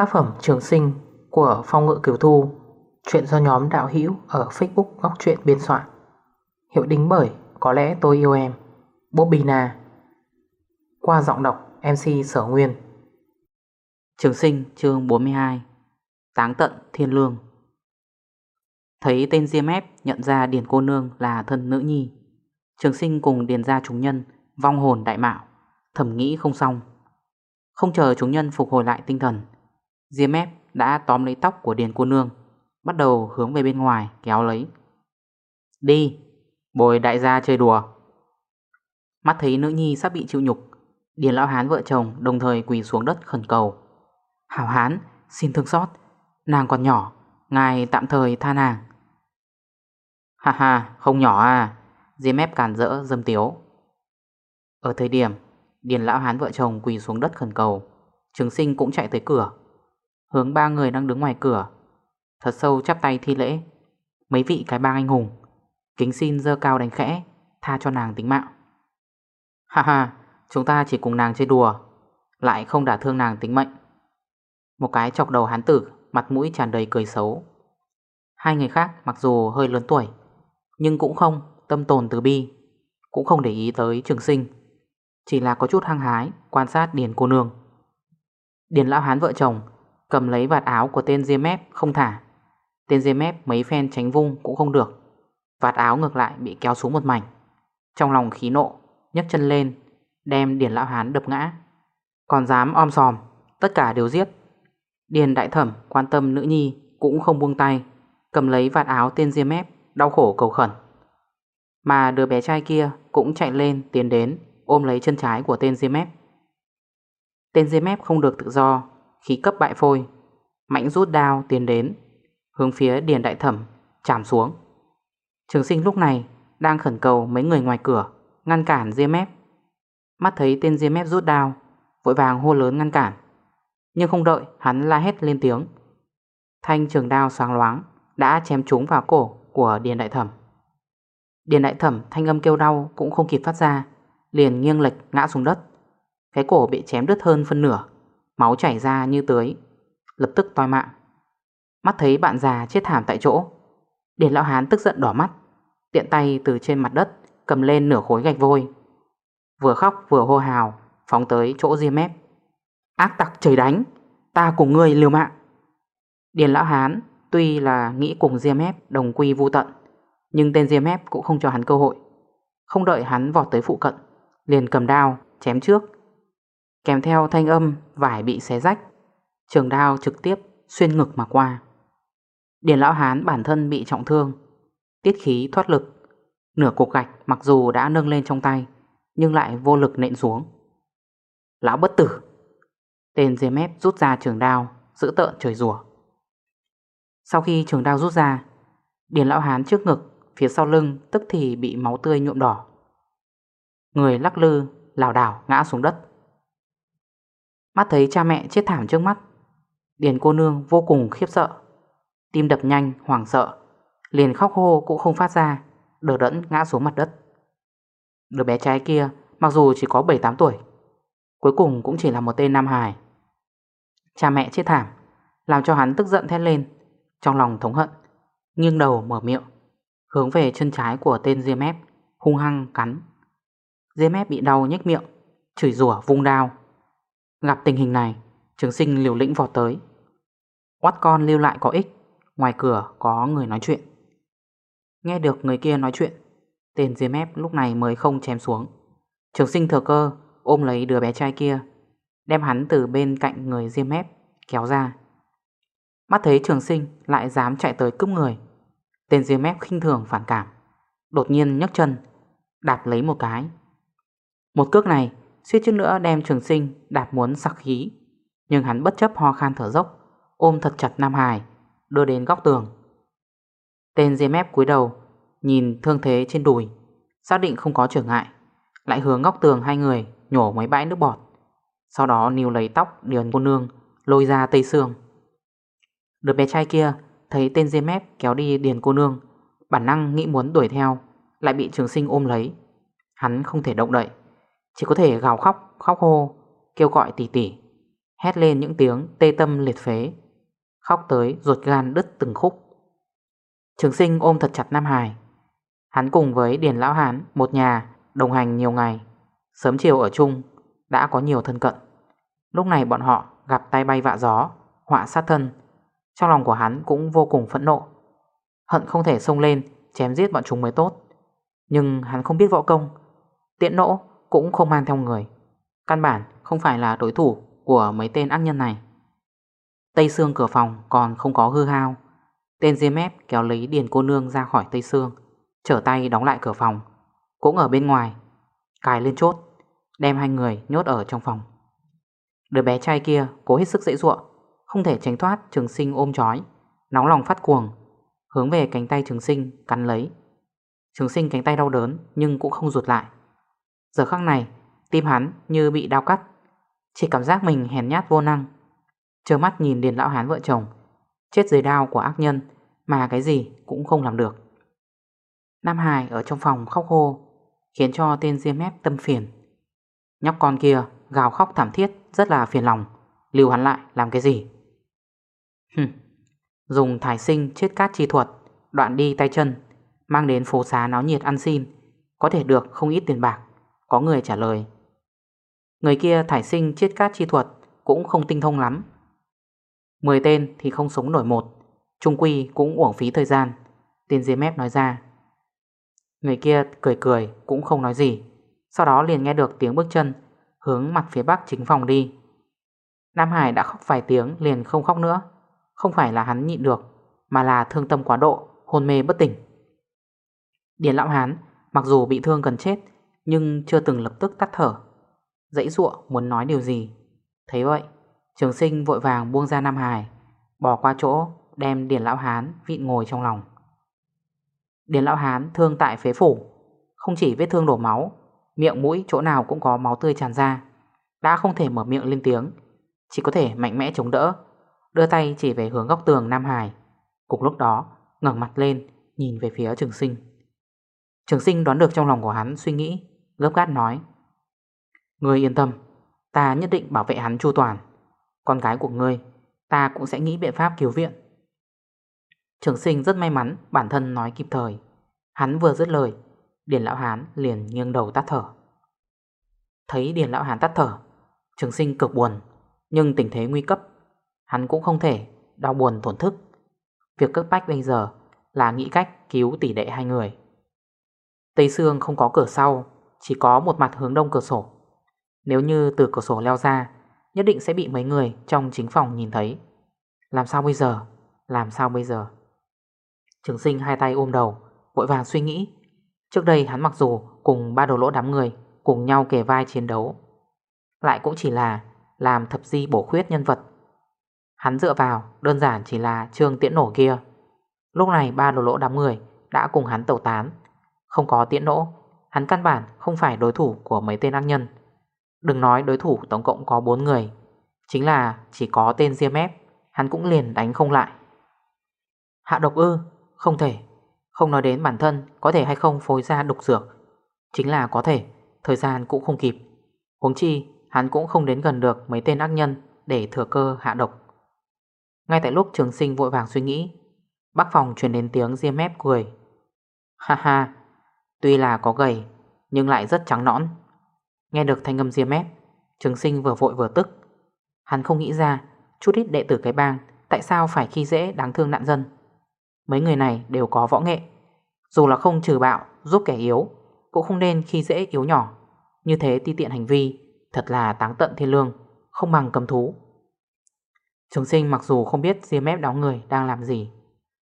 Tác phẩm Trường Sinh của Phong Ngự Kiều Thu, Chuyện do nhóm đạo hữu ở Facebook Góc Chuyện biên soạn. Hiệu đính bởi Có lẽ tôi yêu em Bobina Qua giọng đọc MC Sở Nguyên. Trường Sinh, chương 42 Táng tận, thiên lương. Thấy tên Diêm ép nhận ra Điền cô nương là thân nữ nhi, Trường sinh cùng điền gia chúng nhân Vong hồn đại mạo Thẩm nghĩ không xong. Không chờ chúng nhân phục hồi lại tinh thần Diêm ép đã tóm lấy tóc của Điền cô nương, Bắt đầu hướng về bên ngoài, kéo lấy. Đi, Bồi đại gia chơi đùa. Mắt thấy nữ nhi sắp bị chịu nhục, Điền lão hán vợ chồng đồng thời quỳ xuống đất khẩn cầu. Hảo hán, xin thương xót, Nàng còn nhỏ, Ngài tạm thời tha nàng. Ha ha, không nhỏ à. Diêm ép cản rỡ, dâm tiếu. Ở thời điểm, Điền lão hán vợ chồng quỳ xuống đất khẩn cầu, Trường sinh cũng chạy tới cửa. Hướng ba người đang đứng ngoài cửa. Thật sâu chắp tay thi lễ. Mấy vị cái bang anh hùng, Kính xin dơ cao đánh khẽ, Tha cho nàng tính mạng. Ha ha, Chúng ta chỉ cùng nàng chơi đùa, Lại không đả thương nàng tính mệnh. Một cái chọc đầu hán tử, Mặt mũi tràn đầy cười xấu. Hai người khác mặc dù hơi lớn tuổi, Nhưng cũng không tâm tồn từ bi, Cũng không để ý tới trường sinh. Chỉ là có chút hăng hái Quan sát Điền cô nương. Điền lão hán vợ chồng Cầm lấy vạt áo của tên Diêm Mép không thả. Tên Diêm Mép mấy phen tránh vung cũng không được. Vạt áo ngược lại bị kéo xuống một mảnh. Trong lòng khí nộ, nhấc chân lên, Đem Điền Lão Hán đập ngã. Còn dám om sòm, Tất cả đều giết. Điền Đại Thẩm quan tâm nữ nhi Cũng không buông tay, Cầm lấy vạt áo tên Diêm Mép Đau khổ cầu khẩn. Mà đứa bé trai kia cũng chạy lên tiến đến, Ôm lấy chân trái của tên Diêm Mép Tên Diêm Mép không được tự do Khí cấp bại phôi, Mạnh rút đao tiến đến, Hướng phía Điền Đại Thẩm chạm xuống. Trường sinh lúc này Đang khẩn cầu mấy người ngoài cửa Ngăn cản Diêm Mép Mắt thấy tên Diêm Mép rút đao, Vội vàng hô lớn ngăn cản. Nhưng không đợi hắn la hét lên tiếng, Thanh trường đao sáng loáng Đã chém trúng vào cổ của Điền Đại Thẩm. Điền Đại Thẩm thanh âm kêu đau Cũng không kịp phát ra, Liền nghiêng lệch ngã xuống đất. Cái cổ bị chém đứt hơn phân nửa. Máu chảy ra như tưới. Lập tức toi mạng. Mắt thấy bạn già chết thảm tại chỗ. Điền lão hán tức giận đỏ mắt, Tiện tay từ trên mặt đất Cầm lên nửa khối gạch vôi. Vừa khóc vừa hô hào, Phóng tới chỗ diêm mép. Ác tặc trời đánh, Ta cùng ngươi liều mạng. Điền lão hán tuy là nghĩ cùng diêm mép Đồng quy vu tận, Nhưng tên diêm mép cũng không cho hắn cơ hội. Không đợi hắn vọt tới phụ cận, Liền cầm đao chém trước. Kèm theo thanh âm vải bị xé rách. Trường đao trực tiếp xuyên ngực mà qua. Điền lão hán bản thân bị trọng thương, Tiết khí thoát lực. Nửa cục gạch mặc dù đã nâng lên trong tay, Nhưng lại vô lực nện xuống. Lão bất tử! Tên dê mép rút ra trường đao, Giữ tợn trời rủa. Sau khi trường đao rút ra, Điền lão hán trước ngực, Phía sau lưng tức thì bị máu tươi nhuộm đỏ. Người lắc lư, lảo đảo ngã xuống đất. Mắt thấy cha mẹ chết thảm trước mắt. Điền cô nương vô cùng khiếp sợ. Tim đập nhanh, hoảng sợ. Liền khóc hô cũng không phát ra Đờ đẫn ngã xuống mặt đất. Đứa bé trai kia mặc dù chỉ có 7-8 tuổi Cuối cùng cũng chỉ là một tên nam hài. Cha mẹ chết thảm Làm cho hắn tức giận thét lên Trong lòng thống hận Nghiêng đầu mở miệng Hướng về chân trái của tên Diêm ép Hung hăng cắn. Diêm ép bị đau nhếch miệng Chửi rủa vung đao. Gặp tình hình này, Trường sinh liều lĩnh vọt tới. Quát con lưu lại có ích, Ngoài cửa có người nói chuyện. Nghe được người kia nói chuyện, Tên diêm ép lúc này mới không chém xuống. Trường sinh thừa cơ, Ôm lấy đứa bé trai kia, Đem hắn từ bên cạnh người diêm ép Kéo ra. Mắt thấy trường sinh lại dám chạy tới cướp người, Tên diêm ép khinh thường phản cảm, Đột nhiên nhấc chân, Đạp lấy một cái. Một cước này suýt chút nữa đem trường sinh Đạp muốn sặc khí. Nhưng hắn bất chấp ho khan thở dốc, Ôm thật chặt Nam Hải, Đưa đến góc tường. Tên dê mép cúi đầu, Nhìn thương thế trên đùi, Xác định không có trở ngại, Lại hướng góc tường hai người nhổ mấy bãi nước bọt. Sau đó níu lấy tóc Điền cô nương, lôi ra tây xương Đứa bé trai kia Thấy tên dê mép kéo đi Điền cô nương, Bản năng nghĩ muốn đuổi theo, Lại bị trường sinh ôm lấy. Hắn không thể động đậy. Chỉ có thể gào khóc, khóc hô Kêu gọi tỉ tỉ Hét lên những tiếng tê tâm liệt phế Khóc tới ruột gan đứt từng khúc. Trường sinh ôm thật chặt Nam Hải. Hắn cùng với Điền Lão Hán Một nhà đồng hành nhiều ngày. Sớm chiều ở chung Đã có nhiều thân cận. Lúc này bọn họ gặp tay bay vạ gió Họa sát thân. Trong lòng của hắn cũng vô cùng phẫn nộ. Hận không thể xông lên Chém giết bọn chúng mới tốt. Nhưng hắn không biết võ công. Tiện nỗ cũng không mang theo người. Căn bản không phải là đối thủ Của mấy tên ác nhân này. Tây xương cửa phòng còn không có hư hao. Tên diêm ép kéo lấy điền cô nương ra khỏi Tây xương Trở tay đóng lại cửa phòng. Cũng ở bên ngoài, Cài lên chốt, Đem hai người nhốt ở trong phòng. Đứa bé trai kia cố hết sức dễ dụa, Không thể tránh thoát trường sinh ôm chói, Nóng lòng phát cuồng, Hướng về cánh tay trường sinh cắn lấy. Trường sinh cánh tay đau đớn Nhưng cũng không rụt lại. Giờ khắc này, tim hắn như bị đau cắt. Chỉ cảm giác mình hèn nhát vô năng. Chờ mắt nhìn Điền Lão Hán vợ chồng. Chết dưới đao của ác nhân, Mà cái gì cũng không làm được. Nam Hải ở trong phòng khóc hô, Khiến cho tên Diêm mép tâm phiền. Nhóc con kia gào khóc thảm thiết, Rất là phiền lòng, Lưu hắn lại làm cái gì? Hừm, Dùng thải sinh chết cát chi thuật, Đoạn đi tay chân, Mang đến phố xá náo nhiệt ăn xin, Có thể được không ít tiền bạc. Có người trả lời. Người kia thải sinh chiết cát chi thuật, Cũng không tinh thông lắm. Mười tên thì không sống nổi một, Trung quy cũng uổng phí thời gian, Tên dưới mép nói ra. Người kia cười cười, cũng không nói gì, Sau đó liền nghe được tiếng bước chân, Hướng mặt phía bắc chính phòng đi. Nam Hải đã khóc vài tiếng liền không khóc nữa, Không phải là hắn nhịn được, Mà là thương tâm quá độ, Hôn mê bất tỉnh. Điền Lão Hán mặc dù bị thương gần chết nhưng chưa từng lập tức tắt thở. Dãy ruộng muốn nói điều gì? Thấy vậy, Trường sinh vội vàng buông ra Nam Hải, Bỏ qua chỗ đem Điền Lão Hán vịn ngồi trong lòng. Điền Lão Hán thương tại phế phủ, Không chỉ vết thương đổ máu, Miệng mũi chỗ nào cũng có máu tươi tràn ra, Đã không thể mở miệng lên tiếng, Chỉ có thể mạnh mẽ chống đỡ, Đưa tay chỉ về hướng góc tường Nam Hải. Cùng lúc đó, ngẩng mặt lên, Nhìn về phía trường sinh. Trường sinh đoán được trong lòng của hắn suy nghĩ Gấp gát nói, Ngươi yên tâm, Ta nhất định bảo vệ hắn chu toàn. Con gái của ngươi, Ta cũng sẽ nghĩ biện pháp cứu viện. Trường sinh rất may mắn, Bản thân nói kịp thời. Hắn vừa dứt lời, Điền lão hán liền nghiêng đầu tắt thở. Thấy điền lão hán tắt thở, Trường sinh cực buồn, Nhưng tình thế nguy cấp, Hắn cũng không thể đau buồn tổn thức. Việc cấp bách bây giờ Là nghĩ cách cứu tỷ đệ hai người. Tây Sương không có cửa sau chỉ có một mặt hướng đông cửa sổ. Nếu như từ cửa sổ leo ra, Nhất định sẽ bị mấy người trong chính phòng nhìn thấy. Làm sao bây giờ? Làm sao bây giờ? Trường sinh hai tay ôm đầu, Vội vàng suy nghĩ. Trước đây hắn mặc dù cùng ba đồ lỗ đám người, Cùng nhau kề vai chiến đấu, Lại cũng chỉ là làm thập di bổ khuyết nhân vật. Hắn dựa vào đơn giản chỉ là trương tiễn nổ kia. Lúc này ba đồ lỗ đám người Đã cùng hắn tẩu tán, Không có tiễn nổ Hắn căn bản không phải đối thủ của mấy tên ác nhân. Đừng nói đối thủ tổng cộng có 4 người, Chính là chỉ có tên Diêm ép, Hắn cũng liền đánh không lại. Hạ độc ư, Không thể. Không nói đến bản thân có thể hay không phối ra độc dược. Chính là có thể, Thời gian cũng không kịp. Huống chi, hắn cũng không đến gần được mấy tên ác nhân Để thừa cơ hạ độc. Ngay tại lúc trường sinh vội vàng suy nghĩ Bắc phòng truyền đến tiếng Diêm ép cười. Ha ha Tuy là có gầy, Nhưng lại rất trắng nõn. Nghe được thanh âm diêm ép, Trường sinh vừa vội vừa tức. Hắn không nghĩ ra, Chút ít đệ tử cái bang, Tại sao phải khi dễ đáng thương nạn dân. Mấy người này đều có võ nghệ. Dù là không trừ bạo, giúp kẻ yếu, Cũng không nên khi dễ yếu nhỏ. Như thế ti tiện hành vi, Thật là táng tận thiên lương, Không bằng cầm thú. Trường sinh mặc dù không biết diêm ép đóng người đang làm gì,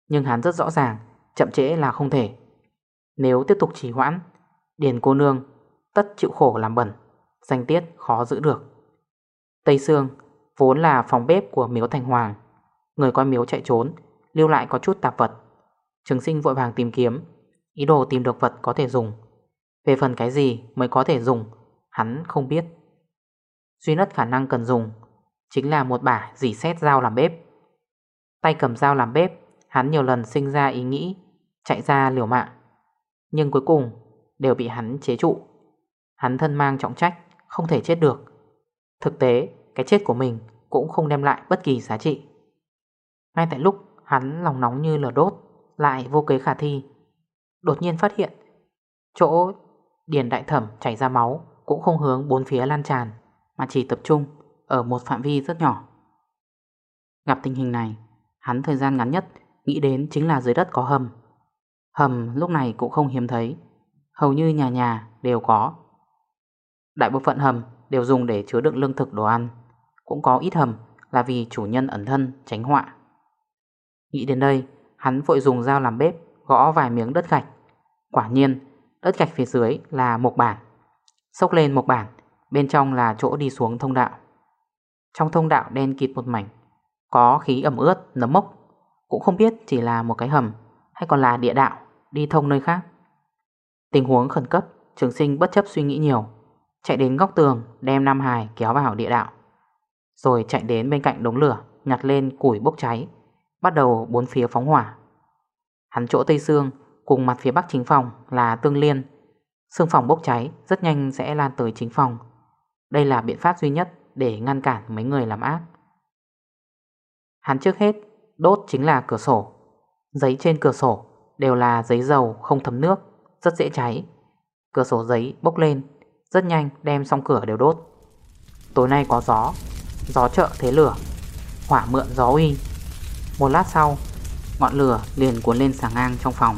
Nhưng hắn rất rõ ràng, Chậm trễ là không thể. Nếu tiếp tục trì hoãn Điền cô nương tất chịu khổ làm bẩn, danh tiết khó giữ được. Tây Sương vốn là phòng bếp của miếu thành hoàng, người coi miếu chạy trốn, lưu lại có chút tạp vật. Trường sinh vội vàng tìm kiếm, ý đồ tìm được vật có thể dùng. Về phần cái gì mới có thể dùng, hắn không biết. Duy nhất khả năng cần dùng chính là một bả dỉ xét dao làm bếp. Tay cầm dao làm bếp, hắn nhiều lần sinh ra ý nghĩ chạy ra liều mạng. Nhưng cuối cùng đều bị hắn chế trụ. Hắn thân mang trọng trách Không thể chết được Thực tế cái chết của mình cũng không đem lại bất kỳ giá trị. Ngay tại lúc hắn lòng nóng như lửa đốt, lại vô kế khả thi. Đột nhiên phát hiện, chỗ điền đại thẩm chảy ra máu cũng không hướng bốn phía lan tràn, mà chỉ tập trung ở một phạm vi rất nhỏ. Gặp tình hình này, hắn thời gian ngắn nhất nghĩ đến chính là dưới đất có hầm. Hầm lúc này cũng không hiếm thấy, hầu như nhà nhà đều có. Đại bộ phận hầm đều dùng để chứa đựng lương thực đồ ăn, cũng có ít hầm là vì chủ nhân ẩn thân tránh họa. Nghĩ đến đây, hắn vội dùng dao làm bếp gõ vài miếng đất gạch. Quả nhiên, đất gạch phía dưới là một bản. Xốc lên một bản, bên trong là chỗ đi xuống thông đạo. Trong thông đạo đen kịt một mảnh, có khí ẩm ướt, nấm mốc. Cũng không biết chỉ là một cái hầm hay còn là địa đạo đi thông nơi khác. Tình huống khẩn cấp, trường sinh bất chấp suy nghĩ nhiều. Chạy đến góc tường đem Nam Hải kéo vào địa đạo. Rồi chạy đến bên cạnh đống lửa, nhặt lên củi bốc cháy Bắt đầu bốn phía phóng hỏa Hắn chỗ Tây Sương cùng mặt phía Bắc chính phòng là tương liên Sương phòng bốc cháy rất nhanh sẽ lan tới chính phòng Đây là biện pháp duy nhất để ngăn cản mấy người làm ác Hắn trước hết đốt chính là cửa sổ Giấy trên cửa sổ đều là giấy dầu không thấm nước, Rất dễ cháy. Cửa sổ giấy bốc lên, Rất nhanh đem xong cửa đều đốt. Tối nay có gió Gió trợ thế lửa, Hỏa mượn gió uy. Một lát sau, Ngọn lửa liền cuốn lên sáng ngang trong phòng.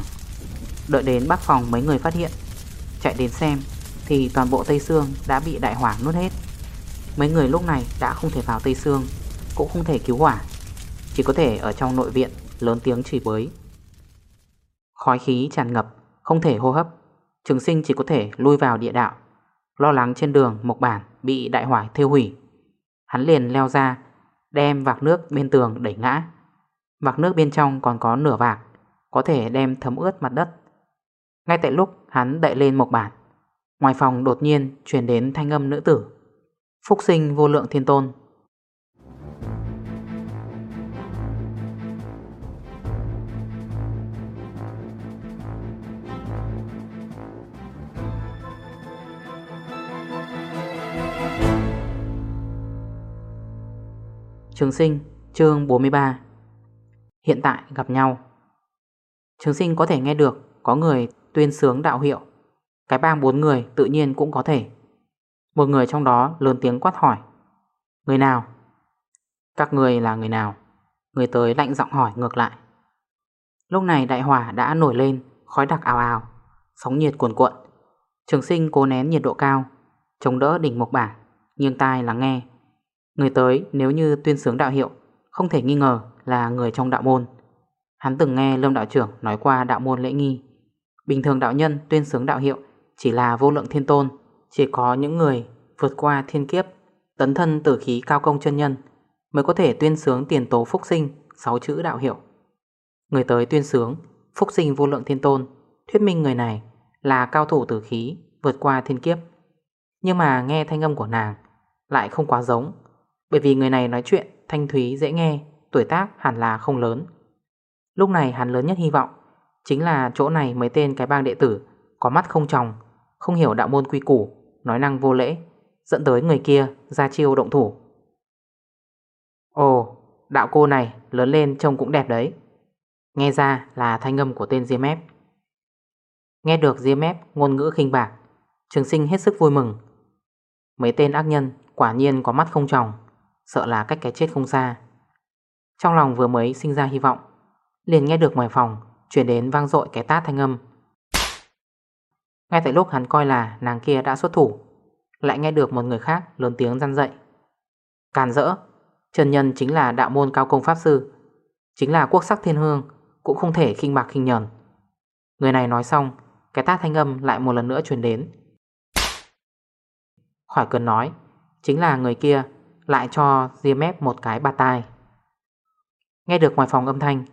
Đợi đến bác phòng mấy người phát hiện, Chạy đến xem, Thì toàn bộ Tây Sương đã bị đại hỏa nuốt hết. Mấy người lúc này đã không thể vào Tây Sương, Cũng không thể cứu hỏa. Chỉ có thể ở trong nội viện Lớn tiếng chửi bới. Khói khí tràn ngập, Không thể hô hấp. Trường sinh chỉ có thể lui vào địa đạo. Lo lắng trên đường, Mộc Bản bị đại hỏa thiêu hủy. Hắn liền leo ra, Đem vạc nước bên tường đẩy ngã. Vạc nước bên trong còn có nửa vạc, Có thể đem thấm ướt mặt đất. Ngay tại lúc hắn đậy lên mộc bản Ngoài phòng đột nhiên truyền đến thanh âm nữ tử. Phúc sinh vô lượng thiên tôn Trường sinh chương 43 hiện tại gặp nhau. Trường sinh có thể nghe được có người tuyên sướng đạo hiệu. Cái bang bốn người tự nhiên cũng có thể. Một người trong đó lớn tiếng quát hỏi. Người nào? Các người là người nào? Người tới lạnh giọng hỏi ngược lại. Lúc này đại hỏa đã nổi lên, khói đặc ào ào, sóng nhiệt cuồn cuộn. Trường sinh cố nén nhiệt độ cao, chống đỡ đỉnh mộc bảng, nghiêng tai lắng nghe. Người tới nếu như tuyên sướng đạo hiệu, không thể nghi ngờ là người trong đạo môn. Hắn từng nghe Lâm đạo trưởng nói qua đạo môn lễ nghi. Bình thường đạo nhân tuyên sướng đạo hiệu Chỉ là vô lượng thiên tôn Chỉ có những người vượt qua thiên kiếp Tấn thân tử khí cao công chân nhân Mới có thể tuyên sướng tiền tố phúc sinh Sáu chữ đạo hiệu. Người tới tuyên sướng Phúc sinh vô lượng thiên tôn Thuyết minh người này là cao thủ tử khí Vượt qua thiên kiếp. Nhưng mà nghe thanh âm của nàng Lại không quá giống bởi vì người này nói chuyện thanh thúy dễ nghe tuổi tác hẳn là không lớn. Lúc này hắn lớn nhất hy vọng chính là chỗ này mấy tên cái bang đệ tử có mắt không tròng, không hiểu đạo môn quy củ, nói năng vô lễ, dẫn tới người kia ra chiêu động thủ. Ồ, đạo cô này lớn lên trông cũng đẹp đấy. Nghe ra là thanh âm của tên Diêm Ép. Nghe được Diêm Ép ngôn ngữ khinh bạc, trường sinh hết sức vui mừng. Mấy tên ác nhân quả nhiên có mắt không tròng, sợ là cách cái chết không xa. Trong lòng vừa mới sinh ra hy vọng, Liền nghe được ngoài phòng Chuyển đến vang dội cái tát thanh âm. Ngay tại lúc hắn coi là nàng kia đã xuất thủ, Lại nghe được một người khác lớn tiếng răn dậy Càn rỡ Trần Nhân chính là đạo môn cao công pháp sư, Chính là quốc sắc thiên hương, Cũng không thể khinh bạc khinh nhờn. Người này nói xong, Cái tát thanh âm lại một lần nữa truyền đến. Khỏi cần nói, Chính là người kia lại cho Diêm ép một cái bạt tai. Nghe được ngoài phòng âm thanh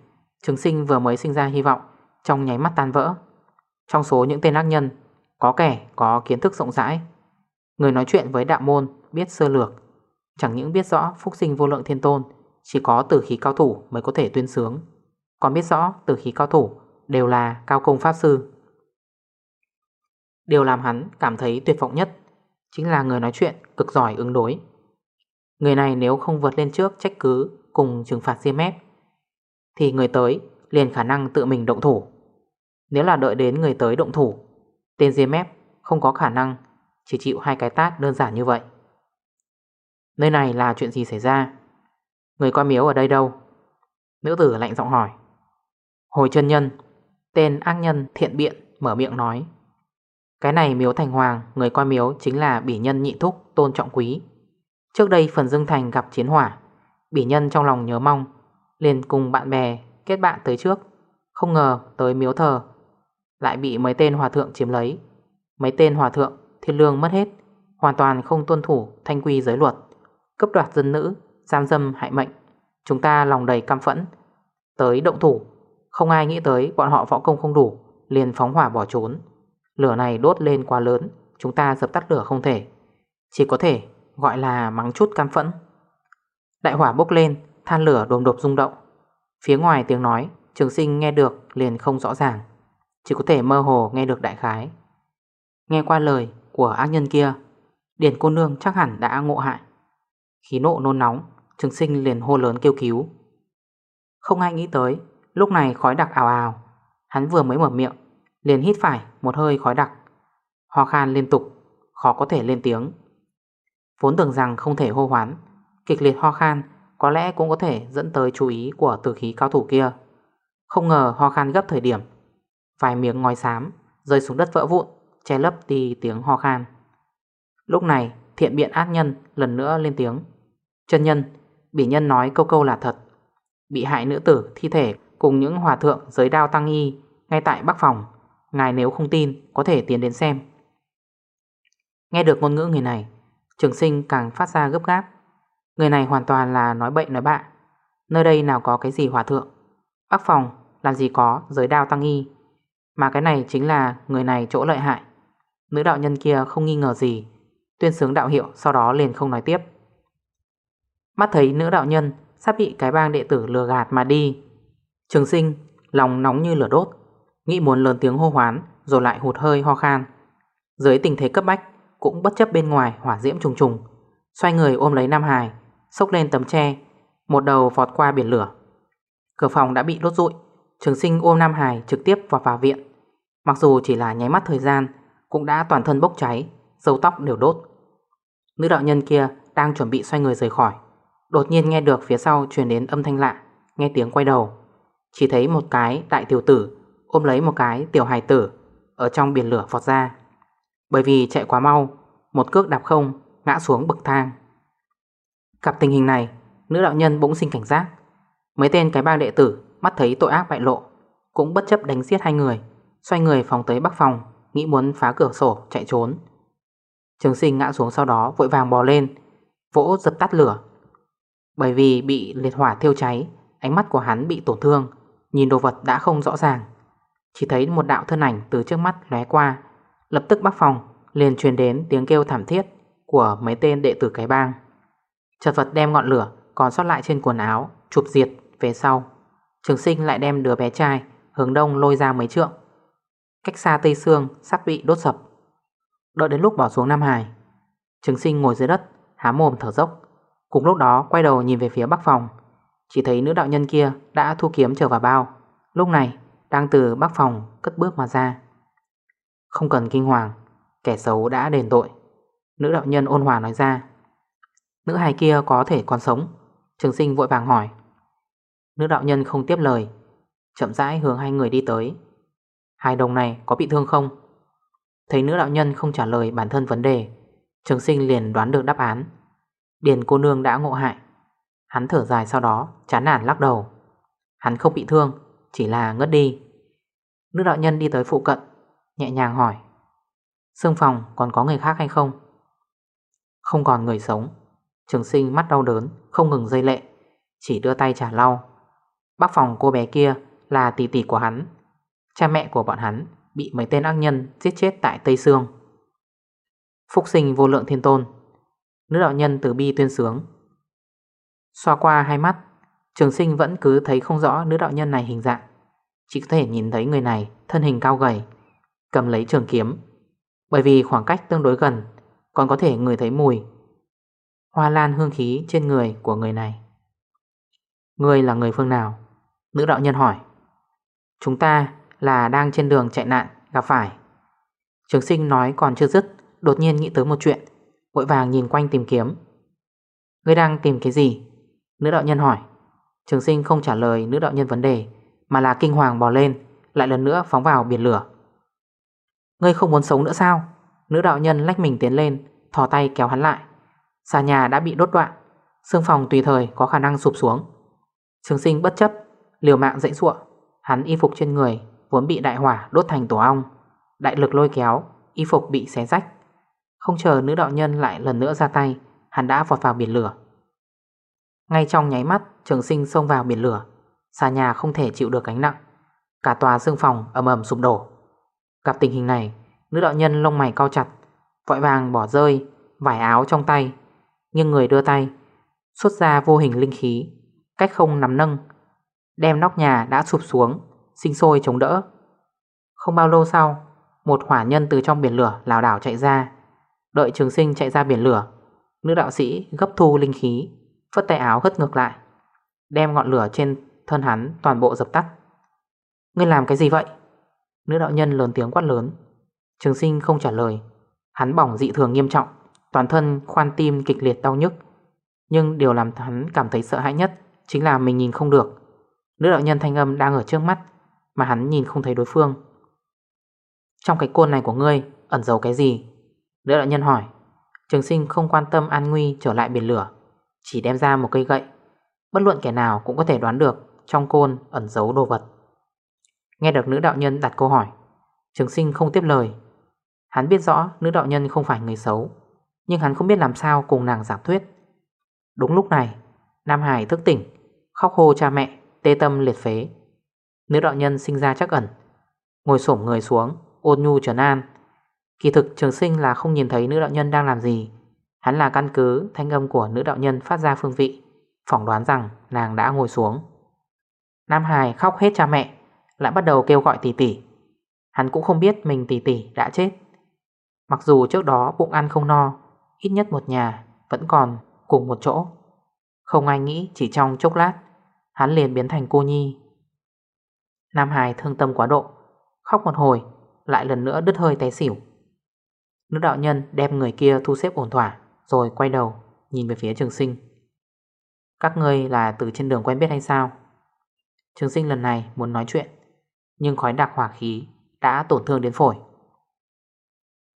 trứng sinh vừa mới sinh ra hy vọng Trong nháy mắt tan vỡ. Trong số những tên ác nhân, Có kẻ có kiến thức rộng rãi, Người nói chuyện với đạo môn biết sơ lược. Chẳng những biết rõ phúc sinh vô lượng thiên tôn, Chỉ có tử khí cao thủ mới có thể tuyên sướng. Còn biết rõ tử khí cao thủ Đều là cao công pháp sư. Điều làm hắn cảm thấy tuyệt vọng nhất Chính là người nói chuyện cực giỏi ứng đối. Người này nếu không vượt lên trước trách cứ cùng trừng phạt GMF Thì người tới liền khả năng tự mình động thủ. Nếu là đợi đến người tới động thủ, Tên GMF không có khả năng chỉ chịu hai cái tát đơn giản như vậy. Nơi này là chuyện gì xảy ra? Người qua miếu ở đây đâu? Nữ tử lạnh giọng hỏi. Hồi chân nhân, Tên ác nhân thiện biện mở miệng nói. Cái này miếu thành hoàng, Người qua miếu chính là bỉ nhân nhị thúc Tôn trọng quý. Trước đây phần dương thành gặp chiến hỏa, Bỉ nhân trong lòng nhớ mong, liền cùng bạn bè kết bạn tới trước. Không ngờ tới miếu thờ, Lại bị mấy tên hòa thượng chiếm lấy. Mấy tên hòa thượng, thiên lương mất hết, Hoàn toàn không tuân thủ thanh quy giới luật Cấp đoạt dân nữ, Giam dâm hại mệnh. Chúng ta lòng đầy căm phẫn. Tới động thủ, Không ai nghĩ tới bọn họ võ công không đủ, Liền phóng hỏa bỏ trốn. Lửa này đốt lên quá lớn, Chúng ta dập tắt lửa không thể. Chỉ có thể gọi là mắng chút cam phẫn. Đại hỏa bốc lên, Than lửa đồm đột rung động. Phía ngoài tiếng nói, Trường sinh nghe được liền không rõ ràng, Chỉ có thể mơ hồ nghe được đại khái. Nghe qua lời của ác nhân kia, Điền cô nương chắc hẳn đã ngộ hại. Khí nộ nôn nóng, Trường sinh liền hô lớn kêu cứu. Không ai nghĩ tới, Lúc này khói đặc ảo ảo Hắn vừa mới mở miệng, Liền hít phải một hơi khói đặc. Ho khan liên tục, Khó có thể lên tiếng. Vốn tưởng rằng không thể hô hoán. Kịch liệt ho khan Có lẽ cũng có thể dẫn tới chú ý của tử khí cao thủ kia. Không ngờ ho khan gấp thời điểm, Vài miếng ngói xám Rơi xuống đất vỡ vụn, Che lấp đi tiếng ho khan. Lúc này, thiện biện ác nhân lần nữa lên tiếng. Chân nhân, Bỉ nhân nói câu câu là thật. Bị hại nữ tử, thi thể cùng những hòa thượng giới đao tăng y Ngay tại bắc phòng, Ngài nếu không tin có thể tiến đến xem. Nghe được ngôn ngữ người này Trường sinh càng phát ra gấp gáp. Người này hoàn toàn là nói bệnh nói bạ. Nơi đây nào có cái gì hòa thượng? Bắc phòng, làm gì có giới đao tăng y? Mà cái này chính là người này chỗ lợi hại. Nữ đạo nhân kia không nghi ngờ gì. Tuyên sướng đạo hiệu sau đó liền không nói tiếp. Mắt thấy nữ đạo nhân Sắp bị cái bang đệ tử lừa gạt mà đi. Trường sinh, Lòng nóng như lửa đốt. Nghĩ muốn lớn tiếng hô hoán, Rồi lại hụt hơi ho khan. Dưới tình thế cấp bách cũng bất chấp bên ngoài hỏa diễm trùng trùng. Xoay người ôm lấy Nam Hải, Xốc lên tấm tre, Một đầu vọt qua biển lửa. Cửa phòng đã bị đốt rụi, Trường sinh ôm Nam Hải trực tiếp vào vào viện. Mặc dù chỉ là nháy mắt thời gian, Cũng đã toàn thân bốc cháy Dâu tóc đều đốt. Nữ đạo nhân kia đang chuẩn bị xoay người rời khỏi. Đột nhiên nghe được phía sau truyền đến âm thanh lạ, Nghe tiếng quay đầu. Chỉ thấy một cái đại tiểu tử Ôm lấy một cái tiểu hài tử Ở trong biển lửa vọt ra. Bởi vì chạy quá mau, Một cước đạp không, ngã xuống bậc thang. Cặp tình hình này, Nữ đạo nhân bỗng sinh cảnh giác. Mấy tên cái bang đệ tử mắt thấy tội ác bại lộ, Cũng bất chấp đánh giết hai người, Xoay người phòng tới bắc phòng, Nghĩ muốn phá cửa sổ, chạy trốn. Trường sinh ngã xuống sau đó, vội vàng bò lên, Vỗ dập tắt lửa. Bởi vì bị liệt hỏa thiêu cháy, Ánh mắt của hắn bị tổn thương, Nhìn đồ vật đã không rõ ràng. Chỉ thấy một đạo thân ảnh từ trước mắt lóe qua Lập tức bắc phòng liền truyền đến tiếng kêu thảm thiết Của mấy tên đệ tử cái bang. Chật vật đem ngọn lửa Còn sót lại trên quần áo, Chụp diệt về sau. Trường sinh lại đem đứa bé trai Hướng đông lôi ra mấy trượng. Cách xa tây xương sắp bị đốt sập. Đợi đến lúc bỏ xuống Nam Hải, Trường sinh ngồi dưới đất, Há mồm thở dốc. Cùng lúc đó, quay đầu nhìn về phía bắc phòng Chỉ thấy nữ đạo nhân kia đã thu kiếm trở vào bao. Lúc này, đang từ bắc phòng cất bước mà ra. Không cần kinh hoàng, Kẻ xấu đã đền tội. Nữ đạo nhân ôn hòa nói ra. Nữ hài kia có thể còn sống? Trường sinh vội vàng hỏi. Nữ đạo nhân không tiếp lời, Chậm rãi hướng hai người đi tới. Hai đồng này có bị thương không? Thấy nữ đạo nhân không trả lời bản thân vấn đề, Trường sinh liền đoán được đáp án. Điền cô nương đã ngộ hại. Hắn thở dài sau đó, chán nản lắc đầu. Hắn không bị thương, Chỉ là ngất đi. Nữ đạo nhân đi tới phụ cận. Nhẹ nhàng hỏi. Sương phòng còn có người khác hay không? Không còn người sống. Trường sinh mắt đau đớn, Không ngừng dây lệ, Chỉ đưa tay trả lau. Bác phòng cô bé kia là tỷ tỷ của hắn. Cha mẹ của bọn hắn Bị mấy tên ác nhân giết chết tại Tây Sương. Phúc sinh vô lượng thiên tôn, Nữ đạo nhân từ bi tuyên sướng. Xoa qua hai mắt, Trường sinh vẫn cứ thấy không rõ nữ đạo nhân này hình dạng. Chỉ có thể nhìn thấy người này Thân hình cao gầy Cầm lấy trường kiếm. Bởi vì khoảng cách tương đối gần, Còn có thể người thấy mùi. Hoa lan hương khí trên người của người này. Người là người phương nào? Nữ đạo nhân hỏi. Chúng ta là đang trên đường chạy nạn, gặp phải. Trường sinh nói còn chưa dứt, Đột nhiên nghĩ tới một chuyện, Vội vàng nhìn quanh tìm kiếm. Ngươi đang tìm cái gì? Nữ đạo nhân hỏi. Trường sinh không trả lời nữ đạo nhân vấn đề, Mà là kinh hoàng bò lên, Lại lần nữa phóng vào biển lửa. Ngươi không muốn sống nữa sao? Nữ đạo nhân lách mình tiến lên, Thò tay kéo hắn lại. Xà nhà đã bị đốt đoạn. Sương phòng tùy thời có khả năng sụp xuống. Trường sinh bất chấp, Liều mạng dãy ruộng. Hắn y phục trên người Vốn bị đại hỏa đốt thành tổ ong. Đại lực lôi kéo, Y phục bị xé rách. Không chờ nữ đạo nhân lại lần nữa ra tay, Hắn đã vọt vào biển lửa. Ngay trong nháy mắt, Trường sinh xông vào biển lửa. Xà nhà không thể chịu được gánh nặng. Cả tòa xương phòng ầm ầm sụp đổ. Gặp tình hình này, Nữ đạo nhân lông mày cao chặt, Vội vàng bỏ rơi, vải áo trong tay. Nhưng người đưa tay, Xuất ra vô hình linh khí, Cách không nắm nâng, Đem nóc nhà đã sụp xuống, Sinh sôi chống đỡ. Không bao lâu sau, Một hỏa nhân từ trong biển lửa lào đảo chạy ra. Đợi trường sinh chạy ra biển lửa, Nữ đạo sĩ gấp thu linh khí, Phất tay áo hất ngược lại, Đem ngọn lửa trên thân hắn toàn bộ dập tắt. Ngươi làm cái gì vậy? Nữ đạo nhân lớn tiếng quát lớn. Trường sinh không trả lời. Hắn bỏng dị thường nghiêm trọng, Toàn thân khoan tim kịch liệt đau nhức. Nhưng điều làm hắn cảm thấy sợ hãi nhất Chính là mình nhìn không được. Nữ đạo nhân thanh âm đang ở trước mắt Mà hắn nhìn không thấy đối phương. Trong cái côn này của ngươi, Ẩn giấu cái gì? Nữ đạo nhân hỏi. Trường sinh không quan tâm an nguy trở lại biển lửa, Chỉ đem ra một cây gậy. Bất luận kẻ nào cũng có thể đoán được Trong côn ẩn giấu đồ vật. Nghe được nữ đạo nhân đặt câu hỏi. Trường sinh không tiếp lời. Hắn biết rõ nữ đạo nhân không phải người xấu, Nhưng hắn không biết làm sao cùng nàng giảng thuyết. Đúng lúc này, Nam Hải thức tỉnh, Khóc hô cha mẹ, Tê tâm liệt phế. Nữ đạo nhân sinh ra chắc ẩn, Ngồi xổm người xuống, Ôn nhu trấn an. Kỳ thực trường sinh là không nhìn thấy nữ đạo nhân đang làm gì. Hắn là căn cứ thanh âm của nữ đạo nhân phát ra phương vị, Phỏng đoán rằng nàng đã ngồi xuống. Nam Hải khóc hết cha mẹ lại bắt đầu kêu gọi tỷ tỷ Hắn cũng không biết mình tỷ tỷ đã chết. Mặc dù trước đó bụng ăn không no, Ít nhất một nhà Vẫn còn cùng một chỗ. Không ai nghĩ chỉ trong chốc lát, Hắn liền biến thành cô nhi. Nam Hải thương tâm quá độ, Khóc một hồi, Lại lần nữa đứt hơi té xỉu. Nữ đạo nhân đem người kia thu xếp ổn thỏa, Rồi quay đầu, Nhìn về phía trường sinh. Các ngươi là từ trên đường quen biết hay sao? Trường sinh lần này muốn nói chuyện. Nhưng khói đặc hỏa khí Đã tổn thương đến phổi.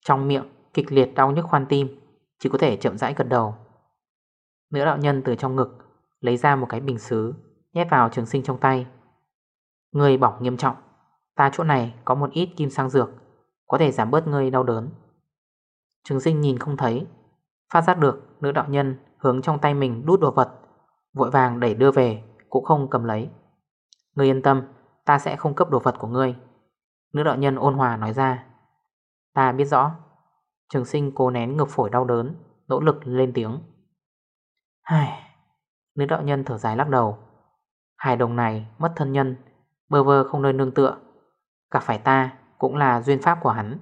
Trong miệng, kịch liệt đau nhức khoan tim, Chỉ có thể chậm rãi gật đầu. Nữ đạo nhân từ trong ngực Lấy ra một cái bình xứ, Nhét vào trường sinh trong tay. Người bỏng nghiêm trọng, Ta chỗ này có một ít kim sang dược, Có thể giảm bớt ngươi đau đớn. Trường sinh nhìn không thấy, Phát giác được nữ đạo nhân hướng trong tay mình đút đồ vật, Vội vàng đẩy đưa về, Cũng không cầm lấy. Ngươi yên tâm Ta sẽ không cấp đồ vật của ngươi. Nữ đạo nhân ôn hòa nói ra. Ta biết rõ. Trường sinh cố nén ngực phổi đau đớn, Nỗ lực lên tiếng. Hài. Nữ đạo nhân thở dài lắc đầu. Hài đồng này mất thân nhân, Bơ vơ không nơi nương tựa. Cả phải ta cũng là duyên pháp của hắn.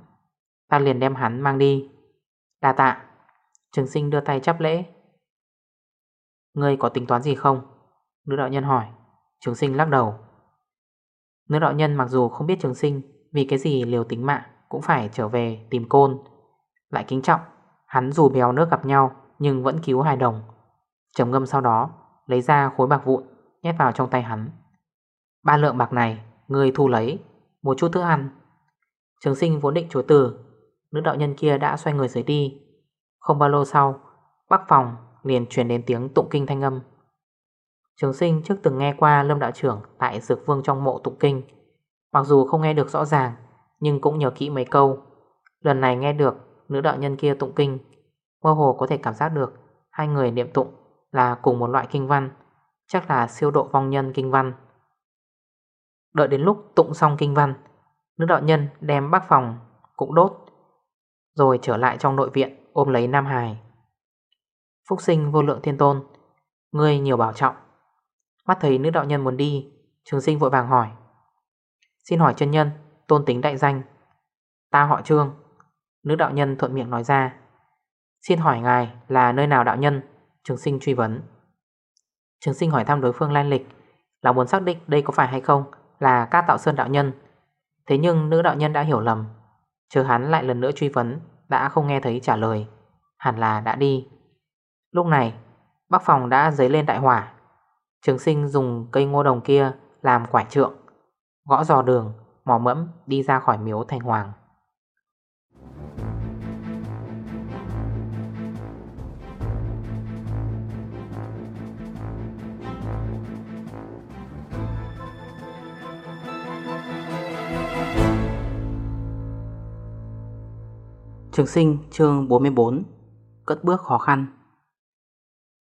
Ta liền đem hắn mang đi. Đà tạ. Trường sinh đưa tay chắp lễ. Ngươi có tính toán gì không? Nữ đạo nhân hỏi. Trường sinh lắc đầu. Nữ đạo nhân mặc dù không biết trường sinh, Vì cái gì liều tính mạng Cũng phải trở về tìm côn. Lại kính trọng, Hắn dù béo nước gặp nhau, Nhưng vẫn cứu hài đồng. Trầm ngâm sau đó, Lấy ra khối bạc vụn, Nhét vào trong tay hắn. Ba lượng bạc này người thu lấy, Một chút thức ăn. Trường sinh vốn định chối từ, Nữ đạo nhân kia đã xoay người rời đi. Không bao lâu sau, Bắc phòng liền truyền đến tiếng tụng kinh thanh âm. Trường sinh trước từng nghe qua Lâm đạo trưởng Tại Dược Vương trong mộ tụng kinh. Mặc dù không nghe được rõ ràng, Nhưng cũng nhớ kỹ mấy câu. Lần này nghe được nữ đạo nhân kia tụng kinh, Mơ hồ có thể cảm giác được Hai người niệm tụng là cùng một loại kinh văn, Chắc là siêu độ vong nhân kinh văn. Đợi đến lúc tụng xong kinh văn, Nữ đạo nhân đem bác phòng cũng đốt, Rồi trở lại trong nội viện ôm lấy Nam Hải. Phúc sinh vô lượng thiên tôn, Ngươi nhiều bảo trọng. Mắt thấy nữ đạo nhân muốn đi, Trường sinh vội vàng hỏi. Xin hỏi chân nhân, tôn tính đại danh, Ta họ trương. Nữ đạo nhân thuận miệng nói ra. Xin hỏi ngài là nơi nào đạo nhân? Trường sinh truy vấn. Trường sinh hỏi thăm đối phương lan lịch, Là muốn xác định đây có phải hay không Là ca tạo sơn đạo nhân. Thế nhưng nữ đạo nhân đã hiểu lầm Chờ hắn lại lần nữa truy vấn, Đã không nghe thấy trả lời, Hẳn là đã đi. Lúc này, Bắc phòng đã dấy lên đại hỏa Trường sinh dùng cây ngô đồng kia Làm quả trượng, Gõ giò đường, Mò mẫm đi ra khỏi miếu thành hoàng. Trường sinh chương 44 Cất bước khó khăn.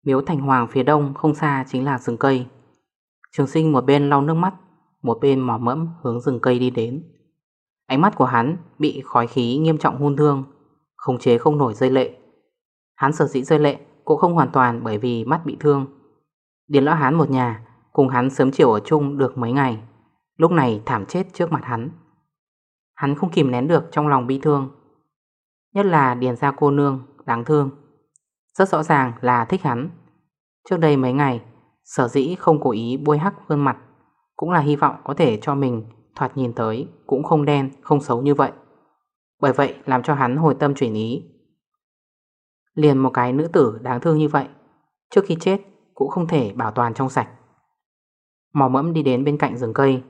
Miếu thành hoàng phía đông không xa chính là rừng cây. Trường sinh một bên lau nước mắt, Một bên mỏ mẫm hướng rừng cây đi đến. Ánh mắt của hắn bị khói khí nghiêm trọng hôn thương Không chế không nổi rơi lệ. Hắn sở dĩ rơi lệ cũng không hoàn toàn bởi vì mắt bị thương. Điền lão hắn một nhà Cùng hắn sớm chiều ở chung được mấy ngày, Lúc này thảm chết trước mặt hắn. Hắn không kìm nén được trong lòng bi thương. Nhất là điền ra cô nương, Đáng thương. Rất rõ ràng là thích hắn. Trước đây mấy ngày, Sở dĩ không cố ý bôi hắc gương mặt Cũng là hy vọng có thể cho mình Thoạt nhìn tới cũng không đen, Không xấu như vậy. Bởi vậy làm cho hắn hồi tâm chuyển ý. Liền một cái nữ tử đáng thương như vậy, Trước khi chết Cũng không thể bảo toàn trong sạch. Mò mẫm đi đến bên cạnh rừng cây,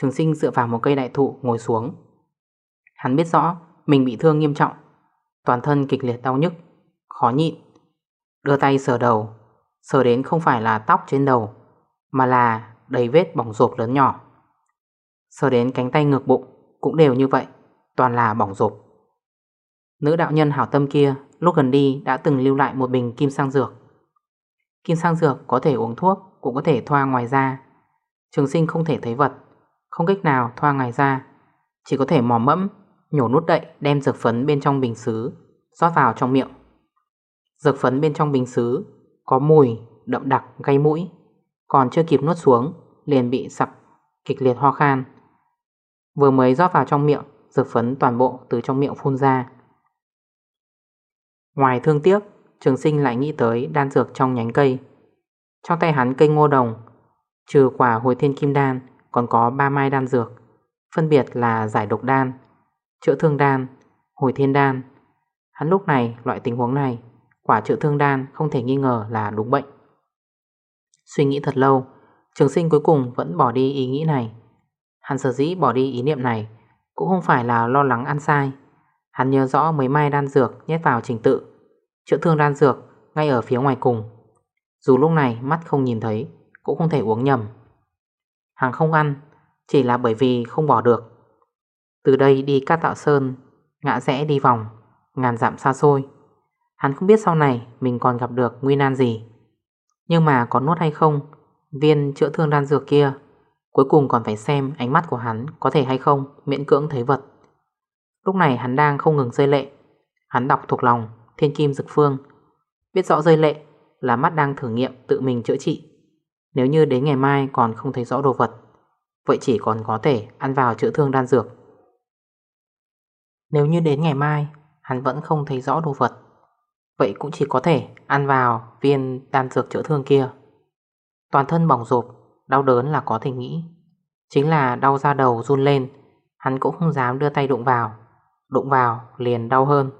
Trường sinh dựa vào một cây đại thụ ngồi xuống. Hắn biết rõ Mình bị thương nghiêm trọng, Toàn thân kịch liệt đau nhức, Khó nhịn. Đưa tay sờ đầu, Sờ đến không phải là tóc trên đầu, Mà là đầy vết bỏng rộp lớn nhỏ. Sờ đến cánh tay ngược bụng Cũng đều như vậy, Toàn là bỏng rộp. Nữ đạo nhân hảo tâm kia Lúc gần đi đã từng lưu lại một bình kim sang dược. Kim sang dược có thể uống thuốc Cũng có thể thoa ngoài da. Trường sinh không thể thấy vật, Không cách nào thoa ngoài da, Chỉ có thể mò mẫm, Nhổ nút đậy đem dược phấn bên trong bình xứ rót vào trong miệng. Dược phấn bên trong bình xứ có mùi đậm đặc gây mũi, còn chưa kịp nuốt xuống liền bị sặc kịch liệt ho khan. Vừa mới rót vào trong miệng, dược phấn toàn bộ từ trong miệng phun ra. Ngoài thương tiếc, trường sinh lại nghĩ tới đan dược trong nhánh cây. Trong tay hắn cây ngô đồng, trừ quả hồi thiên kim đan, còn có ba mai đan dược, phân biệt là giải độc đan, chữa thương đan, hồi thiên đan. Hắn lúc này, loại tình huống này, quả chữa thương đan không thể nghi ngờ là đúng bệnh. Suy nghĩ thật lâu, trường sinh cuối cùng vẫn bỏ đi ý nghĩ này. Hắn sở dĩ bỏ đi ý niệm này cũng không phải là lo lắng ăn sai. Hắn nhớ rõ mấy mai đan dược nhét vào trình tự. Chữa thương đan dược ngay ở phía ngoài cùng. Dù lúc này mắt không nhìn thấy, cũng không thể uống nhầm. Hắn không ăn, chỉ là bởi vì không bỏ được. Từ đây đi cát tạo sơn Ngã rẽ đi vòng Ngàn dặm xa xôi Hắn không biết sau này mình còn gặp được nguy nan gì. Nhưng mà có nuốt hay không, Viên chữa thương đan dược kia, Cuối cùng còn phải xem ánh mắt của hắn Có thể hay không miễn cưỡng thấy vật. Lúc này hắn đang không ngừng rơi lệ. Hắn đọc thuộc lòng, Thiên kim dực phương. Biết rõ rơi lệ là mắt đang thử nghiệm tự mình chữa trị. Nếu như đến ngày mai còn không thấy rõ đồ vật, Vậy chỉ còn có thể ăn vào chữa thương đan dược. Nếu như đến ngày mai, Hắn vẫn không thấy rõ đồ vật Vậy cũng chỉ có thể ăn vào viên đan dược chữa thương kia. Toàn thân bỏng rộp, Đau đớn là có thể nghĩ. Chính là đau da đầu run lên, Hắn cũng không dám đưa tay đụng vào. Đụng vào liền đau hơn.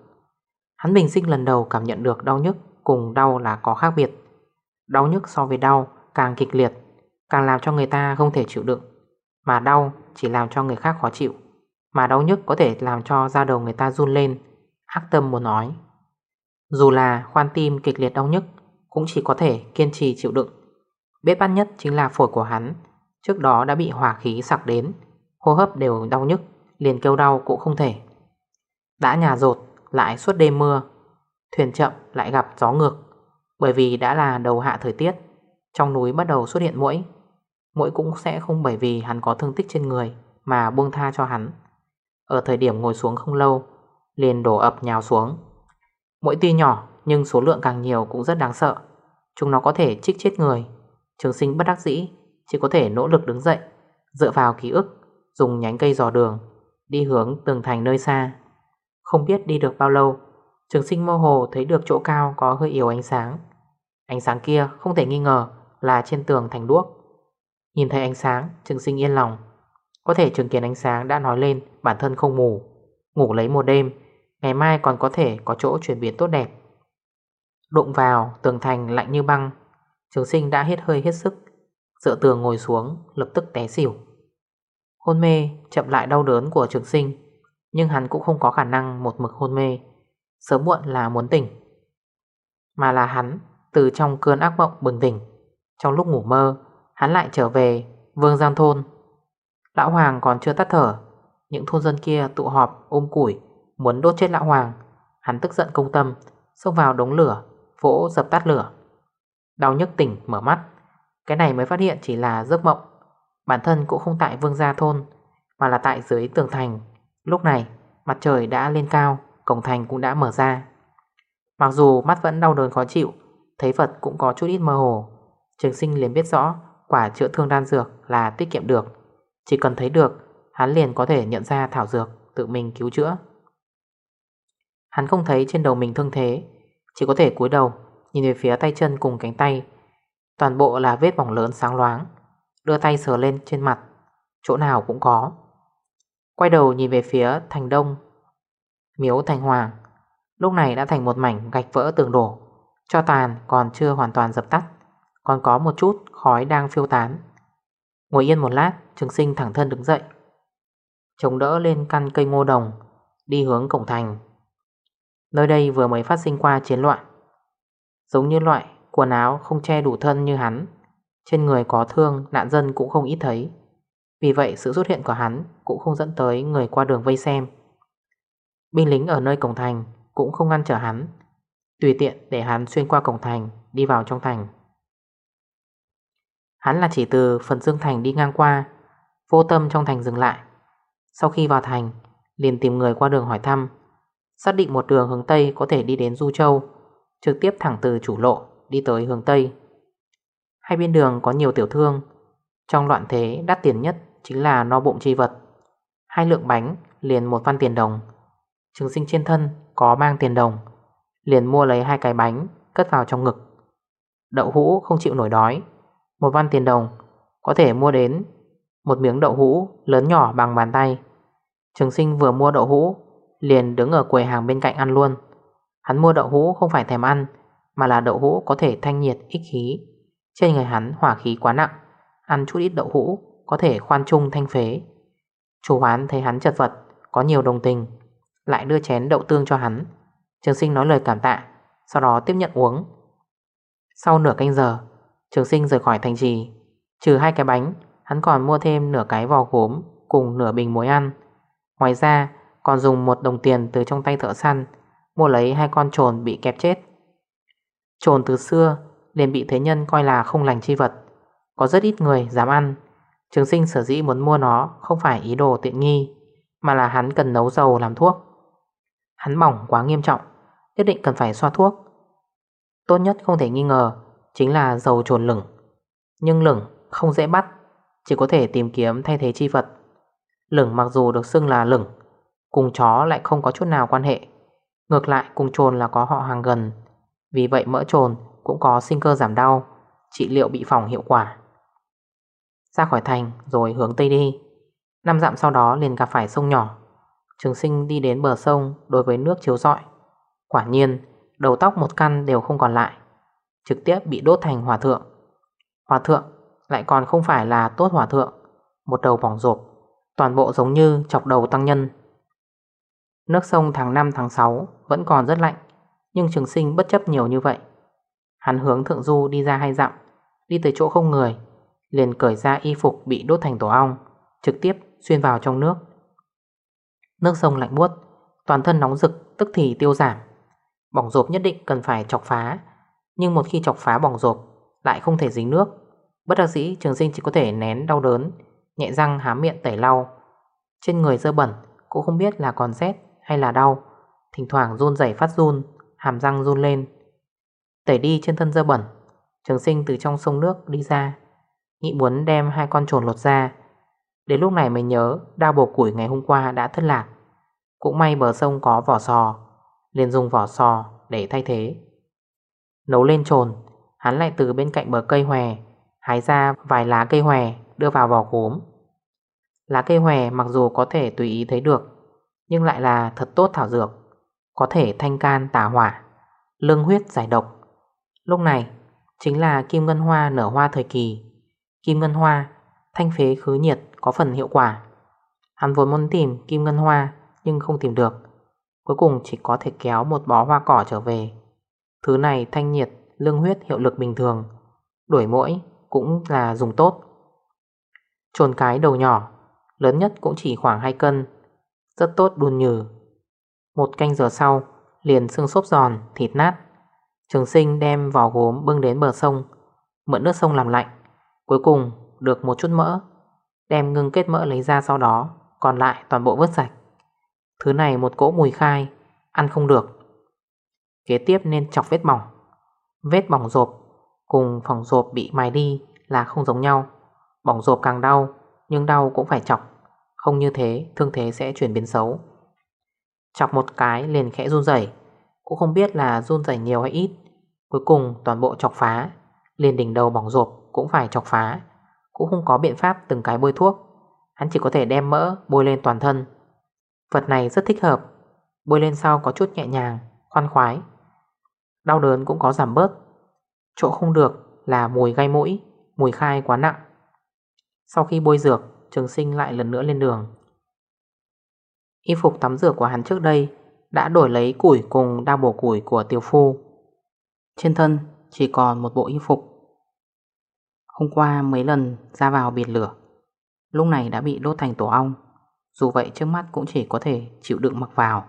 Hắn bình sinh lần đầu cảm nhận được đau nhức Cùng đau là có khác biệt. Đau nhức so với đau càng kịch liệt, Càng làm cho người ta không thể chịu đựng. Mà đau chỉ làm cho người khác khó chịu. Mà đau nhức có thể làm cho da đầu người ta run lên, Hắc tâm muốn nói. Dù là khoan tim kịch liệt đau nhức, Cũng chỉ có thể kiên trì chịu đựng. Biết bắt nhất chính là phổi của hắn, Trước đó đã bị hỏa khí sặc đến, Hô hấp đều đau nhức, Liền kêu đau cũng không thể. Đã nhà rột, lại suốt đêm mưa, Thuyền chậm lại gặp gió ngược, Bởi vì đã là đầu hạ thời tiết, Trong núi bắt đầu xuất hiện mũi Mũi cũng sẽ không bởi vì hắn có thương tích trên người Mà buông tha cho hắn. Ở thời điểm ngồi xuống không lâu, Liền đổ ập nhào xuống. Mỗi tuy nhỏ, nhưng số lượng càng nhiều cũng rất đáng sợ. Chúng nó có thể chích chết người. Trường sinh bất đắc dĩ, Chỉ có thể nỗ lực đứng dậy, Dựa vào ký ức, Dùng nhánh cây dò đường, Đi hướng tường thành nơi xa. Không biết đi được bao lâu, Trường sinh mơ hồ thấy được chỗ cao có hơi yếu ánh sáng. Ánh sáng kia không thể nghi ngờ là trên tường thành đuốc. Nhìn thấy ánh sáng, Trường sinh yên lòng. Có thể chứng kiến ánh sáng đã nói lên bản thân không mù Ngủ lấy một đêm Ngày mai còn có thể có chỗ chuyển biến tốt đẹp. Đụng vào, tường thành lạnh như băng. Trường sinh đã hết hơi hết sức. Dựa tường ngồi xuống, lập tức té xỉu. Hôn mê, chậm lại đau đớn của trường sinh. Nhưng hắn cũng không có khả năng một mực hôn mê. Sớm muộn là muốn tỉnh. Mà là hắn, từ trong cơn ác mộng bừng tỉnh. Trong lúc ngủ mơ, Hắn lại trở về Vương Giang Thôn. Lão Hoàng còn chưa tắt thở. Những thôn dân kia tụ họp, ôm củi. Muốn đốt chết Lão Hoàng. Hắn tức giận công tâm, Xông vào đống lửa, Vỗ dập tắt lửa. Đau nhức tỉnh mở mắt. Cái này mới phát hiện chỉ là giấc mộng. Bản thân cũng không tại Vương Gia Thôn, Mà là tại dưới tường thành. Lúc này, mặt trời đã lên cao, Cổng thành cũng đã mở ra. Mặc dù mắt vẫn đau đớn khó chịu, Thấy Phật cũng có chút ít mơ hồ. Trường sinh liền biết rõ Quả chữa thương đan dược là tiết kiệm được. Chỉ cần thấy được, Hắn liền có thể nhận ra thảo dược, Tự mình cứu chữa. Hắn không thấy trên đầu mình thương thế, Chỉ có thể cúi đầu, Nhìn về phía tay chân cùng cánh tay. Toàn bộ là vết bỏng lớn sáng loáng, Đưa tay sờ lên trên mặt, Chỗ nào cũng có. Quay đầu nhìn về phía thành đông, Miếu thành hoàng. Lúc này đã thành một mảnh gạch vỡ tường đổ, Cho tàn còn chưa hoàn toàn dập tắt, Còn có một chút khói đang phiêu tán. Ngồi yên một lát, Trường sinh thẳng thân đứng dậy. Chống đỡ lên căn cây ngô đồng, Đi hướng cổng thành. Nơi đây vừa mới phát sinh qua chiến loạn. Giống như loại quần áo không che đủ thân như hắn, Trên người có thương, nạn dân cũng không ít thấy. Vì vậy, sự xuất hiện của hắn Cũng không dẫn tới người qua đường vây xem. Binh lính ở nơi cổng thành Cũng không ngăn trở hắn, Tùy tiện để hắn xuyên qua cổng thành, Đi vào trong thành. Hắn là chỉ từ phần dương thành đi ngang qua, Vô tâm trong thành dừng lại. Sau khi vào thành, Liền tìm người qua đường hỏi thăm. Xác định một đường hướng Tây có thể đi đến Du Châu, Trực tiếp thẳng từ chủ lộ Đi tới hướng Tây. Hai bên đường có nhiều tiểu thương, Trong loạn thế đắt tiền nhất Chính là no bụng chi vật. Hai lượng bánh liền một văn tiền đồng, Trường sinh trên thân có mang tiền đồng, Liền mua lấy hai cái bánh Cất vào trong ngực. Đậu hũ không chịu nổi đói, Một văn tiền đồng Có thể mua đến Một miếng đậu hũ lớn nhỏ bằng bàn tay. Trường sinh vừa mua đậu hũ Liền đứng ở quầy hàng bên cạnh ăn luôn. Hắn mua đậu hũ không phải thèm ăn, Mà là đậu hũ có thể thanh nhiệt, ích khí. Trên người hắn hỏa khí quá nặng, Ăn chút ít đậu hũ Có thể khoan trung thanh phế. Chủ hoán thấy hắn chật vật, Có nhiều đồng tình, Lại đưa chén đậu tương cho hắn. Trường sinh nói lời cảm tạ, Sau đó tiếp nhận uống. Sau nửa canh giờ, Trường sinh rời khỏi thành trì. Trừ hai cái bánh, Hắn còn mua thêm nửa cái vò gốm Cùng nửa bình muối ăn. Ngoài ra còn dùng một đồng tiền từ trong tay thợ săn, Mua lấy hai con trồn bị kẹp chết. Trồn từ xưa liền bị thế nhân coi là không lành chi vật, Có rất ít người dám ăn. Trường sinh sở dĩ muốn mua nó Không phải ý đồ tiện nghi, Mà là hắn cần nấu dầu làm thuốc. Hắn bỏng quá nghiêm trọng, Nhất định cần phải xoa thuốc. Tốt nhất không thể nghi ngờ Chính là dầu trồn lửng, Nhưng lửng không dễ bắt, Chỉ có thể tìm kiếm thay thế chi vật. Lửng mặc dù được xưng là lửng Cùng chó lại không có chút nào quan hệ. Ngược lại, cùng trồn là có họ hàng gần. Vì vậy mỡ trồn cũng có sinh cơ giảm đau, Trị liệu bị phỏng hiệu quả. Ra khỏi thành rồi hướng Tây đi. Năm dặm sau đó liền gặp phải sông nhỏ. Trường sinh đi đến bờ sông đối với nước chiếu rọi. Quả nhiên, đầu tóc một căn đều không còn lại. Trực tiếp bị đốt thành hòa thượng. Hòa thượng lại còn không phải là tốt hòa thượng. Một đầu bỏng rộp, Toàn bộ giống như chọc đầu tăng nhân. Nước sông tháng 5 tháng 6 vẫn còn rất lạnh, Nhưng trường sinh bất chấp nhiều như vậy. Hắn hướng thượng du đi ra hai dặm, Đi tới chỗ không người, Liền cởi ra y phục bị đốt thành tổ ong, Trực tiếp xuyên vào trong nước. Nước sông lạnh buốt, Toàn thân nóng rực, tức thì tiêu giảm. Bỏng rộp nhất định cần phải chọc phá, Nhưng một khi chọc phá bỏng rộp, Lại không thể dính nước. Bất đắc dĩ, trường sinh chỉ có thể nén đau đớn, Nhẹ răng há miệng tẩy lau. Trên người dơ bẩn, Cũng không biết là còn rét hay là đau. Thỉnh thoảng run rẩy phát run, Hàm răng run lên. Tẩy đi trên thân dơ bẩn, Trường sinh từ trong sông nước đi ra. Nghĩ muốn đem hai con trồn lột ra. Đến lúc này mới nhớ Đao bổ củi ngày hôm qua đã thất lạc. Cũng may bờ sông có vỏ sò, liền dùng vỏ sò để thay thế. Nấu lên trồn, Hắn lại từ bên cạnh bờ cây hòe, Hái ra vài lá cây hòe Đưa vào vỏ gốm. Lá cây hòe mặc dù có thể tùy ý thấy được nhưng lại là thật tốt thảo dược, Có thể thanh can tả hỏa, Lương huyết giải độc. Lúc này, chính là kim ngân hoa nở hoa thời kỳ. Kim ngân hoa, Thanh phế khứ nhiệt, có phần hiệu quả. Hắn vốn muốn tìm kim ngân hoa, Nhưng không tìm được. Cuối cùng chỉ có thể kéo một bó hoa cỏ trở về. Thứ này thanh nhiệt, Lương huyết hiệu lực bình thường Đuổi mũi cũng là dùng tốt. Trồn cái đầu nhỏ, Lớn nhất cũng chỉ khoảng 2 cân. Rất tốt đun nhừ. Một canh giờ sau Liền xương xốp giòn, thịt nát. Trường sinh đem vỏ gốm bưng đến bờ sông Mượn nước sông làm lạnh Cuối cùng được một chút mỡ Đem ngưng kết mỡ lấy ra sau đó Còn lại toàn bộ vớt sạch. Thứ này một cỗ mùi khai Ăn không được. Kế tiếp nên chọc vết bỏng Vết bỏng rộp Cùng phòng rộp bị mài đi là không giống nhau. Bỏng rộp càng đau Nhưng đau cũng phải chọc. Không như thế, thương thế sẽ chuyển biến xấu. Chọc một cái liền khẽ run rẩy. Cũng không biết là run rẩy nhiều hay ít. Cuối cùng, toàn bộ chọc phá. Liền đỉnh đầu bỏng rộp cũng phải chọc phá. Cũng không có biện pháp từng cái bôi thuốc. Hắn chỉ có thể đem mỡ bôi lên toàn thân. Vật này rất thích hợp. Bôi lên sau có chút nhẹ nhàng, Khoan khoái. Đau đớn cũng có giảm bớt. Chỗ không được là mùi gai mũi, Mùi khai quá nặng. Sau khi bôi dược Trường sinh lại lần nữa lên đường. Y phục tắm rửa của hắn trước đây Đã đổi lấy củi cùng đao bổ củi của tiểu phu. Trên thân chỉ còn một bộ y phục. Hôm qua mấy lần ra vào biệt lửa, Lúc này đã bị đốt thành tổ ong, Dù vậy trước mắt cũng chỉ có thể chịu đựng mặc vào.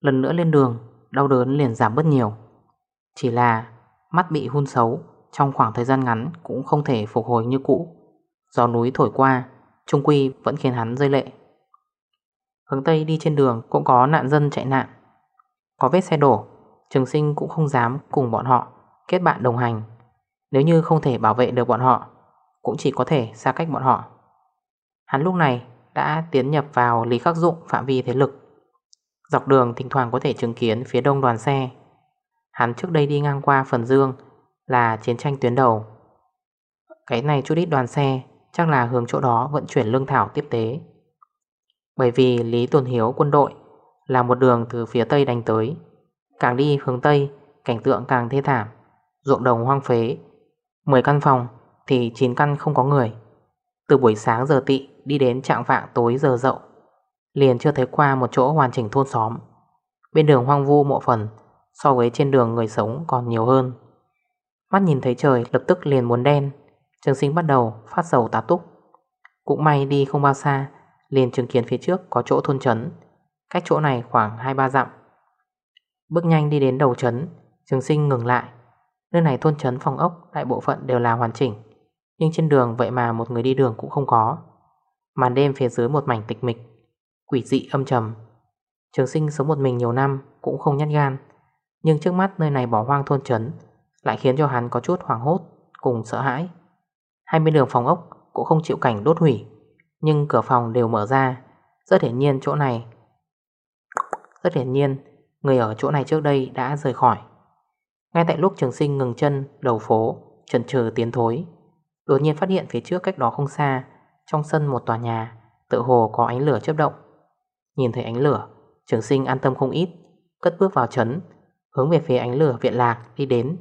Lần nữa lên đường, Đau đớn liền giảm bớt nhiều. Chỉ là mắt bị hun xấu Trong khoảng thời gian ngắn cũng không thể phục hồi như cũ. Gió núi thổi qua, Trung Quy vẫn khiến hắn rơi lệ. Hướng Tây đi trên đường cũng có nạn dân chạy nạn, Có vết xe đổ, Trường sinh cũng không dám cùng bọn họ Kết bạn đồng hành. Nếu như không thể bảo vệ được bọn họ, Cũng chỉ có thể xa cách bọn họ. Hắn lúc này đã tiến nhập vào Lý Khắc Dụng phạm vi thế lực. Dọc đường thỉnh thoảng có thể chứng kiến phía đông đoàn xe. Hắn trước đây đi ngang qua phần dương Là chiến tranh tuyến đầu. Cái này chút ít đoàn xe Chắc là hướng chỗ đó vận chuyển lương thảo tiếp tế. Bởi vì Lý Tuần Hiếu quân đội Là một đường từ phía tây đánh tới. Càng đi hướng tây, Cảnh tượng càng thê thảm, Ruộng đồng hoang phế. 10 căn phòng thì 9 căn không có người. Từ buổi sáng giờ tị Đi đến trạng vạng tối giờ dậu, Liền chưa thấy qua một chỗ hoàn chỉnh thôn xóm. Bên đường hoang vu mộ phần, So với trên đường người sống còn nhiều hơn. Mắt nhìn thấy trời lập tức liền muốn đen. Trường sinh bắt đầu phát dầu tá túc. Cũng may đi không bao xa, Liền chứng kiến phía trước có chỗ thôn trấn. Cách chỗ này khoảng 2-3 dặm. Bước nhanh đi đến đầu trấn, Trường sinh ngừng lại. Nơi này thôn trấn phòng ốc đại bộ phận đều là hoàn chỉnh, Nhưng trên đường vậy mà một người đi đường cũng không có. Màn đêm phía dưới một mảnh tịch mịch, Quỷ dị âm trầm. Trường sinh sống một mình nhiều năm Cũng không nhát gan, Nhưng trước mắt nơi này bỏ hoang thôn trấn Lại khiến cho hắn có chút hoảng hốt Cùng sợ hãi. Hai bên đường phòng ốc cũng không chịu cảnh đốt hủy, Nhưng cửa phòng đều mở ra. Rất hiển nhiên chỗ này, Rất hiển nhiên, Người ở chỗ này trước đây đã rời khỏi. Ngay tại lúc trường sinh ngừng chân, Đầu phố, Chần chừ tiến thối, Đột nhiên phát hiện phía trước cách đó không xa, Trong sân một tòa nhà Tự hồ có ánh lửa chớp động. Nhìn thấy ánh lửa, Trường sinh an tâm không ít, Cất bước vào trấn, Hướng về phía ánh lửa viện lạc đi đến.